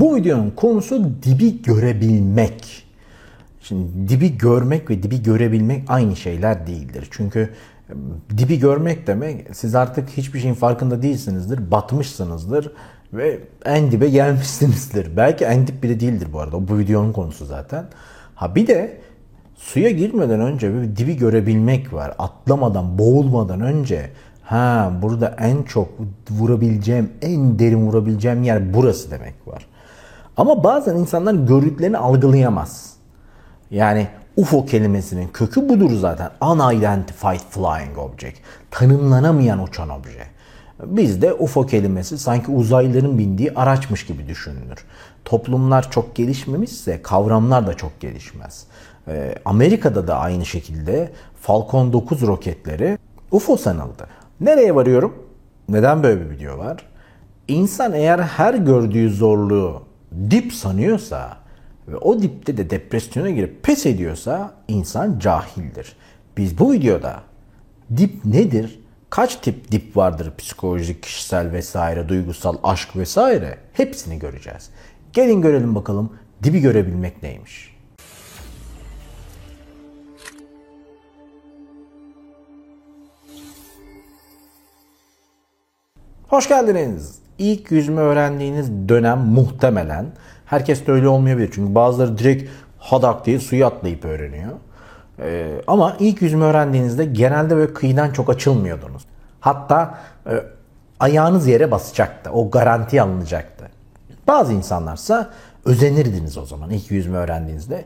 Bu videonun konusu dibi görebilmek. Şimdi dibi görmek ve dibi görebilmek aynı şeyler değildir. Çünkü e, dibi görmek demek siz artık hiçbir şeyin farkında değilsinizdir, batmışsınızdır ve en dibe gelmişsinizdir. Belki en dip bile değildir bu arada. Bu videonun konusu zaten. Ha bir de suya girmeden önce bir dibi görebilmek var. Atlamadan, boğulmadan önce ha burada en çok vurabileceğim, en derin vurabileceğim yer burası demek var. Ama bazen insanlar gördüklerini algılayamaz. Yani UFO kelimesinin kökü budur zaten. Unidentified Flying Object. Tanımlanamayan uçan obje. Bizde UFO kelimesi sanki uzaylıların bindiği araçmış gibi düşünülür. Toplumlar çok gelişmemişse kavramlar da çok gelişmez. Ee, Amerika'da da aynı şekilde Falcon 9 roketleri UFO sanıldı. Nereye varıyorum? Neden böyle bir video var? İnsan eğer her gördüğü zorluğu dip sanıyorsa ve o dipte de depresyona girip pes ediyorsa insan cahildir. Biz bu videoda dip nedir? Kaç tip dip vardır psikolojik, kişisel vesaire, duygusal, aşk vesaire hepsini göreceğiz. Gelin görelim bakalım dibi görebilmek neymiş. Hoş geldiniz. İlk yüzme öğrendiğiniz dönem muhtemelen herkes de öyle olmayabilir. Çünkü bazıları direkt hadak diye suya atlayıp öğreniyor. Ee, ama ilk yüzme öğrendiğinizde genelde böyle kıyıdan çok açılmıyordunuz. Hatta e, ayağınız yere basacaktı. O garanti alınacaktı. Bazı insanlarsa özenirdiniz o zaman ilk yüzme öğrendiğinizde.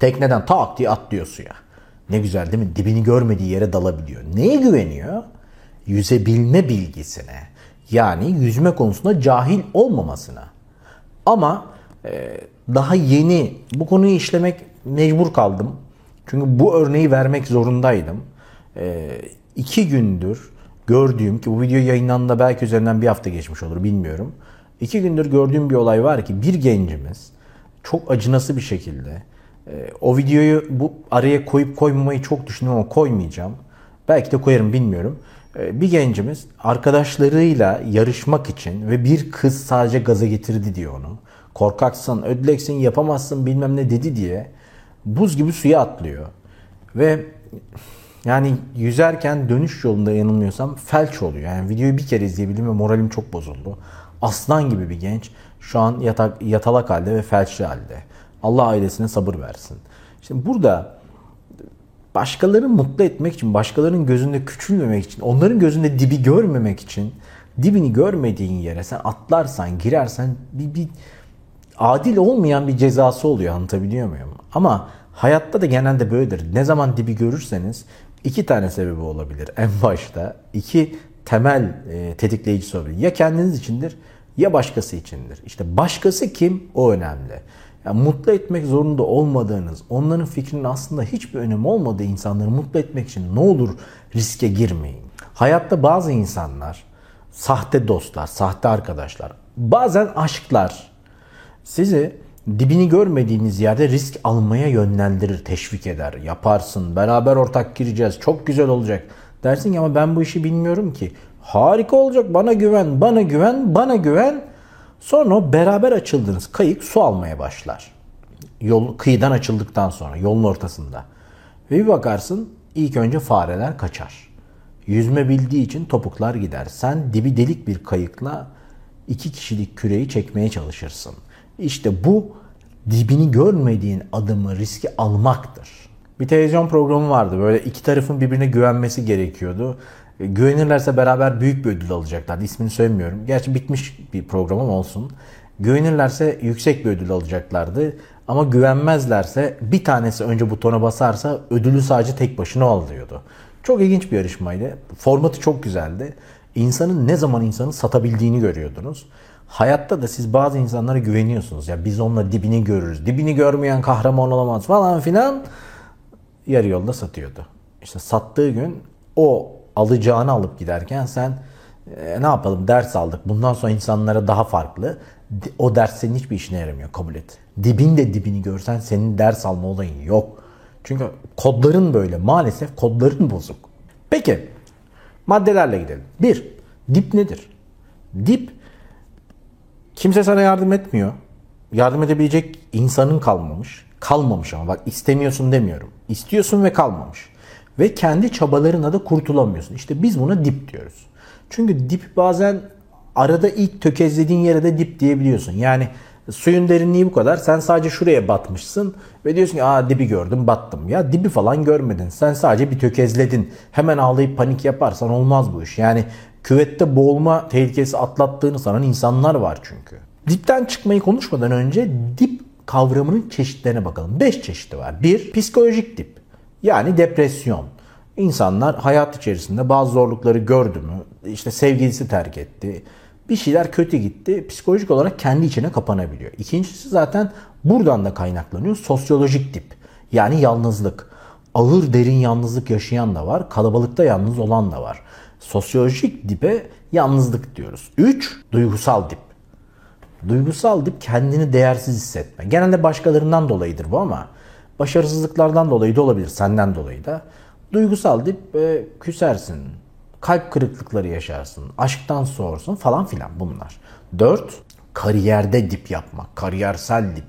Tekneden tak diye atlıyor suya. Ne güzel değil mi? Dibini görmediği yere dalabiliyor. Neye güveniyor? Yüzebilme bilgisine. Yani yüzme konusunda cahil olmamasına. Ama e, daha yeni bu konuyu işlemek mecbur kaldım. Çünkü bu örneği vermek zorundaydım. E, iki gündür gördüğüm ki bu video yayınlandığında belki üzerinden bir hafta geçmiş olur bilmiyorum. İki gündür gördüğüm bir olay var ki bir gencimiz çok acınası bir şekilde e, o videoyu bu araya koyup koymamayı çok düşündüm ama koymayacağım. Belki de koyarım bilmiyorum. E, bir gencimiz arkadaşlarıyla yarışmak için ve bir kız sadece gaza getirdi diyor onu. Korkaksın, ödleksin, yapamazsın bilmem ne dedi diye buz gibi suya atlıyor. Ve yani yüzerken dönüş yolunda yanılmıyorsam felç oluyor. Yani videoyu bir kere izleyebildim ve moralim çok bozuldu. Aslan gibi bir genç şu an yatak, yatalak halde ve felçli halde. Allah ailesine sabır versin. Şimdi burada başkalarını mutlu etmek için, başkalarının gözünde küçülmemek için, onların gözünde dibi görmemek için dibini görmediğin yere sen atlarsan, girersen bir, bir adil olmayan bir cezası oluyor anlatabiliyor muyum? Ama hayatta da genelde böyledir. Ne zaman dibi görürseniz iki tane sebebi olabilir en başta. iki temel e, tetikleyici olabilir. Ya kendiniz içindir ya başkası içindir. İşte başkası kim o önemli. Yani mutlu etmek zorunda olmadığınız, onların fikrinin aslında hiçbir önemi olmadığı insanları mutlu etmek için ne olur riske girmeyin. Hayatta bazı insanlar, sahte dostlar, sahte arkadaşlar, bazen aşklar sizi dibini görmediğiniz yerde risk almaya yönlendirir, teşvik eder. Yaparsın, beraber ortak gireceğiz, çok güzel olacak. Dersin ki ama ben bu işi bilmiyorum ki. Harika olacak, bana güven, bana güven, bana güven. Sonra beraber açıldığınız kayık su almaya başlar. Yol, kıyıdan açıldıktan sonra yolun ortasında. Ve bir bakarsın ilk önce fareler kaçar. Yüzme bildiği için topuklar gider. Sen dibi delik bir kayıkla iki kişilik küreyi çekmeye çalışırsın. İşte bu dibini görmediğin adımı riski almaktır. Bir televizyon programı vardı. Böyle iki tarafın birbirine güvenmesi gerekiyordu. E, güvenirlerse beraber büyük bir ödül alacaklar. İsmini söylemiyorum. Gerçi bitmiş bir program ama olsun. Güvenirlerse yüksek bir ödül alacaklardı. Ama güvenmezlerse bir tanesi önce butona basarsa ödülü sadece tek başına alıyordu. Çok ilginç bir yarışmaydı. Formatı çok güzeldi. İnsanın ne zaman insanı satabildiğini görüyordunuz. Hayatta da siz bazı insanlara güveniyorsunuz. Ya biz onunla dibini görürüz. Dibini görmeyen kahraman olamaz falan filan. Yarı yolda satıyordu. İşte sattığı gün o alacağını alıp giderken sen e, ne yapalım ders aldık. Bundan sonra insanlara daha farklı. O ders senin hiçbir işine yaramıyor. Kabul et. Dibin de dibini görsen senin ders alma olayın yok. Çünkü kodların böyle. Maalesef kodların bozuk. Peki maddelerle gidelim. Bir, dip nedir? Dip kimse sana yardım etmiyor. yardım edebilecek insanın kalmamış. Kalmamış ama bak istemiyorsun demiyorum. İstiyorsun ve kalmamış. Ve kendi çabalarına da kurtulamıyorsun. İşte biz buna dip diyoruz. Çünkü dip bazen arada ilk tökezlediğin yere de dip diyebiliyorsun. Yani suyun derinliği bu kadar. Sen sadece şuraya batmışsın ve diyorsun ki aa dibi gördüm battım. Ya dibi falan görmedin. Sen sadece bir tökezledin. Hemen ağlayıp panik yaparsan olmaz bu iş. Yani küvette boğulma tehlikesi atlattığını sanan insanlar var çünkü. Dipten çıkmayı konuşmadan önce dip kavramının çeşitlerine bakalım. 5 çeşidi var. 1. Psikolojik dip. Yani depresyon. İnsanlar hayat içerisinde bazı zorlukları gördü mü, işte sevgilisi terk etti, bir şeyler kötü gitti, psikolojik olarak kendi içine kapanabiliyor. İkincisi zaten buradan da kaynaklanıyor. Sosyolojik dip. Yani yalnızlık. Ağır derin yalnızlık yaşayan da var, kalabalıkta yalnız olan da var. Sosyolojik dipe yalnızlık diyoruz. 3. Duygusal dip. Duygusal dip kendini değersiz hissetme. Genelde başkalarından dolayıdır bu ama başarısızlıklardan dolayı da olabilir, senden dolayı da. Duygusal dip e, küsersin, kalp kırıklıkları yaşarsın, aşktan soğursun falan filan bunlar. 4. Kariyerde dip yapmak, kariyersel dip.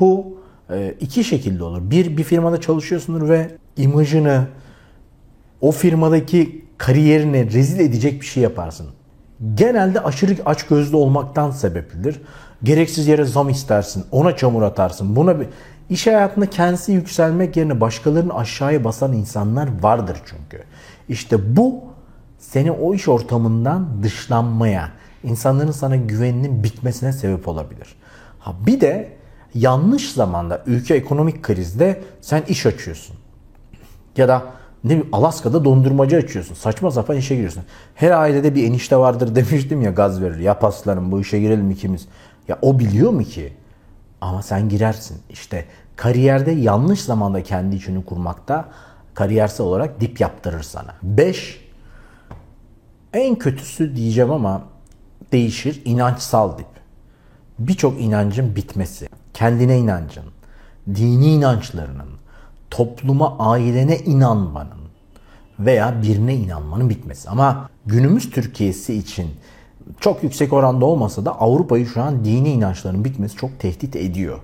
Bu e, iki şekilde olur. Bir, bir firmada çalışıyorsundur ve imajını, o firmadaki kariyerini rezil edecek bir şey yaparsın. Genelde aşırı açgözlü olmaktan sebeplidir. Gereksiz yere zam istersin, ona çamur atarsın, buna bir... İş hayatında kendisi yükselmek yerine başkalarını aşağıya basan insanlar vardır çünkü. İşte bu seni o iş ortamından dışlanmaya, insanların sana güveninin bitmesine sebep olabilir. Ha bir de yanlış zamanda ülke ekonomik krizde sen iş açıyorsun. Ya da ne bileyim Alaska'da dondurmacı açıyorsun. Saçma sapan işe giriyorsun. Her ailede bir enişte vardır demiştim ya gaz verir. Ya paslarım bu işe girelim ikimiz. Ya o biliyor mu ki? Ama sen girersin. İşte kariyerde yanlış zamanda kendi içini kurmakta kariyersel olarak dip yaptırır sana. 5. En kötüsü diyeceğim ama değişir. inançsal dip. Birçok inancın bitmesi. Kendine inancın, dini inançlarının, topluma, ailene inanmanın veya birine inanmanın bitmesi. Ama günümüz Türkiye'si için çok yüksek oranda olmasa da Avrupa'yı şu an dini inançların bitmesi çok tehdit ediyor.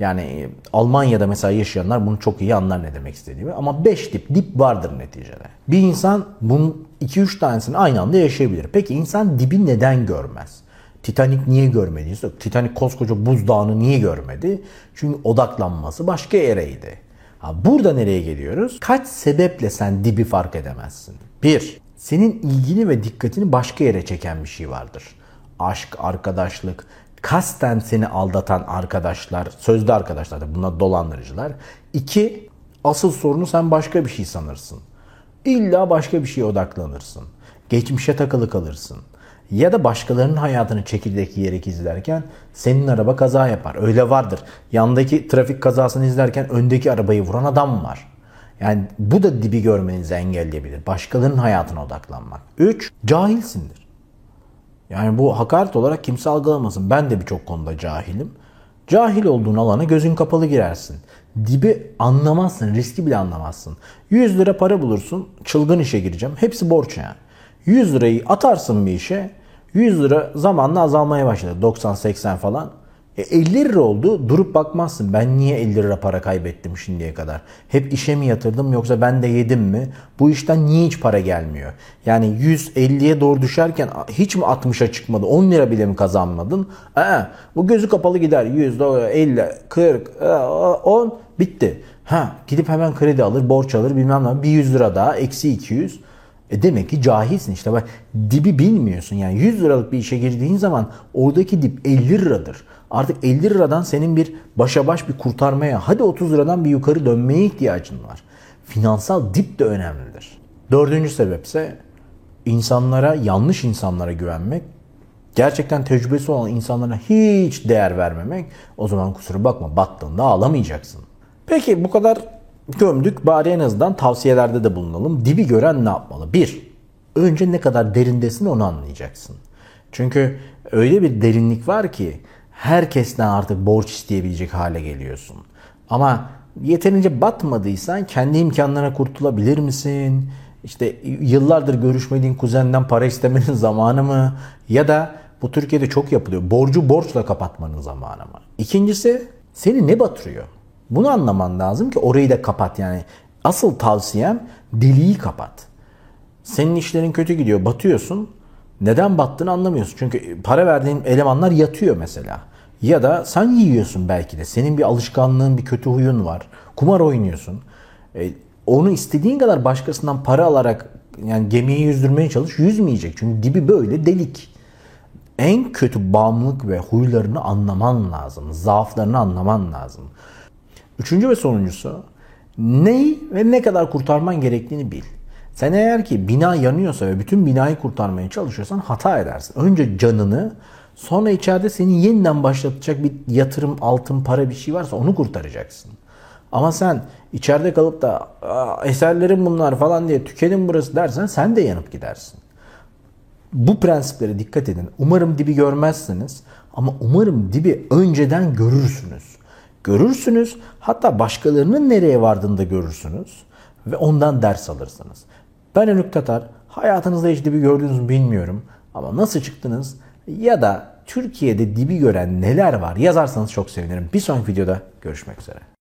Yani e, Almanya'da mesela yaşayanlar bunu çok iyi anlar ne demek istediğimi. Ama 5 tip dip vardır neticede. Bir insan bunun 2-3 tanesini aynı anda yaşayabilir. Peki insan dibi neden görmez? Titanic niye görmediyse, Titanic koskoca buzdağını niye görmedi? Çünkü odaklanması başka yereydi. Ha, burada nereye geliyoruz? Kaç sebeple sen dibi fark edemezsin? 1. Senin ilgini ve dikkatini başka yere çeken bir şey vardır. Aşk, arkadaşlık, kasten seni aldatan arkadaşlar, sözde arkadaşlar da bunlar dolandırıcılar. İki, asıl sorunu sen başka bir şey sanırsın. İlla başka bir şeye odaklanırsın. Geçmişe takılı kalırsın. Ya da başkalarının hayatını çekirdek yiyerek izlerken senin araba kaza yapar. Öyle vardır. Yandaki trafik kazasını izlerken öndeki arabayı vuran adam var. Yani bu da dibi görmenizi engelleyebilir. Başkalarının hayatına odaklanmak. 3. Cahilsindir. Yani bu hakaret olarak kimse algılamasın. Ben de birçok konuda cahilim. Cahil olduğun alana gözün kapalı girersin. Dibi anlamazsın, riski bile anlamazsın. 100 lira para bulursun, çılgın işe gireceğim. Hepsi borç yani. 100 lirayı atarsın bir işe, 100 lira zamanla azalmaya başladı. 90-80 falan. E 50 lira oldu durup bakmazsın. Ben niye 50 lira para kaybettim şimdiye kadar? Hep işe mi yatırdım yoksa ben de yedim mi? Bu işten niye hiç para gelmiyor? Yani 150'ye doğru düşerken hiç mi 60'a çıkmadı? 10 lira bile mi kazanmadın? Ee, bu gözü kapalı gider. 100, 50, 40, 10 bitti. Ha gidip hemen kredi alır, borç alır bilmem ne. Bir 100 lira daha eksi 200. E demek ki cahilsin işte bak dibi bilmiyorsun yani 100 liralık bir işe girdiğin zaman oradaki dip 50 liradır. Artık 50 liradan senin bir başa baş bir kurtarmaya hadi 30 liradan bir yukarı dönmeye ihtiyacın var. Finansal dip de önemlidir. Dördüncü sebepse insanlara yanlış insanlara güvenmek gerçekten tecrübesi olan insanlara hiç değer vermemek o zaman kusura bakma battığında ağlamayacaksın. Peki bu kadar gömdük bari en azından tavsiyelerde de bulunalım. Dibi gören ne yapmalı? Bir, önce ne kadar derindesin onu anlayacaksın. Çünkü öyle bir derinlik var ki herkesten artık borç isteyebilecek hale geliyorsun. Ama yeterince batmadıysan kendi imkanlarına kurtulabilir misin? İşte yıllardır görüşmediğin kuzenden para istemenin zamanı mı? Ya da Bu Türkiye'de çok yapılıyor. Borcu borçla kapatmanın zamanı ama. İkincisi seni ne batırıyor? Bunu anlaman lazım ki orayı da kapat yani. Asıl tavsiyem deliği kapat. Senin işlerin kötü gidiyor, batıyorsun. Neden battığını anlamıyorsun. Çünkü para verdiğin elemanlar yatıyor mesela. Ya da sen yiyorsun belki de. Senin bir alışkanlığın, bir kötü huyun var. Kumar oynuyorsun. E, onu istediğin kadar başkasından para alarak yani gemiyi yüzdürmeye çalış yüzmeyecek. Çünkü dibi böyle delik. En kötü bağımlılık ve huylarını anlaman lazım. Zaaflarını anlaman lazım. Üçüncü ve sonuncusu neyi ve ne kadar kurtarman gerektiğini bil. Sen eğer ki bina yanıyorsa ve bütün binayı kurtarmaya çalışıyorsan hata edersin. Önce canını sonra içeride seni yeniden başlatacak bir yatırım, altın, para bir şey varsa onu kurtaracaksın. Ama sen içeride kalıp da eserlerim bunlar falan diye tükenin burası dersen sen de yanıp gidersin. Bu prensiplere dikkat edin. Umarım dibi görmezsiniz ama umarım dibi önceden görürsünüz. Görürsünüz hatta başkalarının nereye vardığını da görürsünüz ve ondan ders alırsınız. Ben Önük Tatar. Hayatınızda hiç dibi gördünüz mü bilmiyorum ama nasıl çıktınız ya da Türkiye'de dibi gören neler var yazarsanız çok sevinirim. Bir sonraki videoda görüşmek üzere.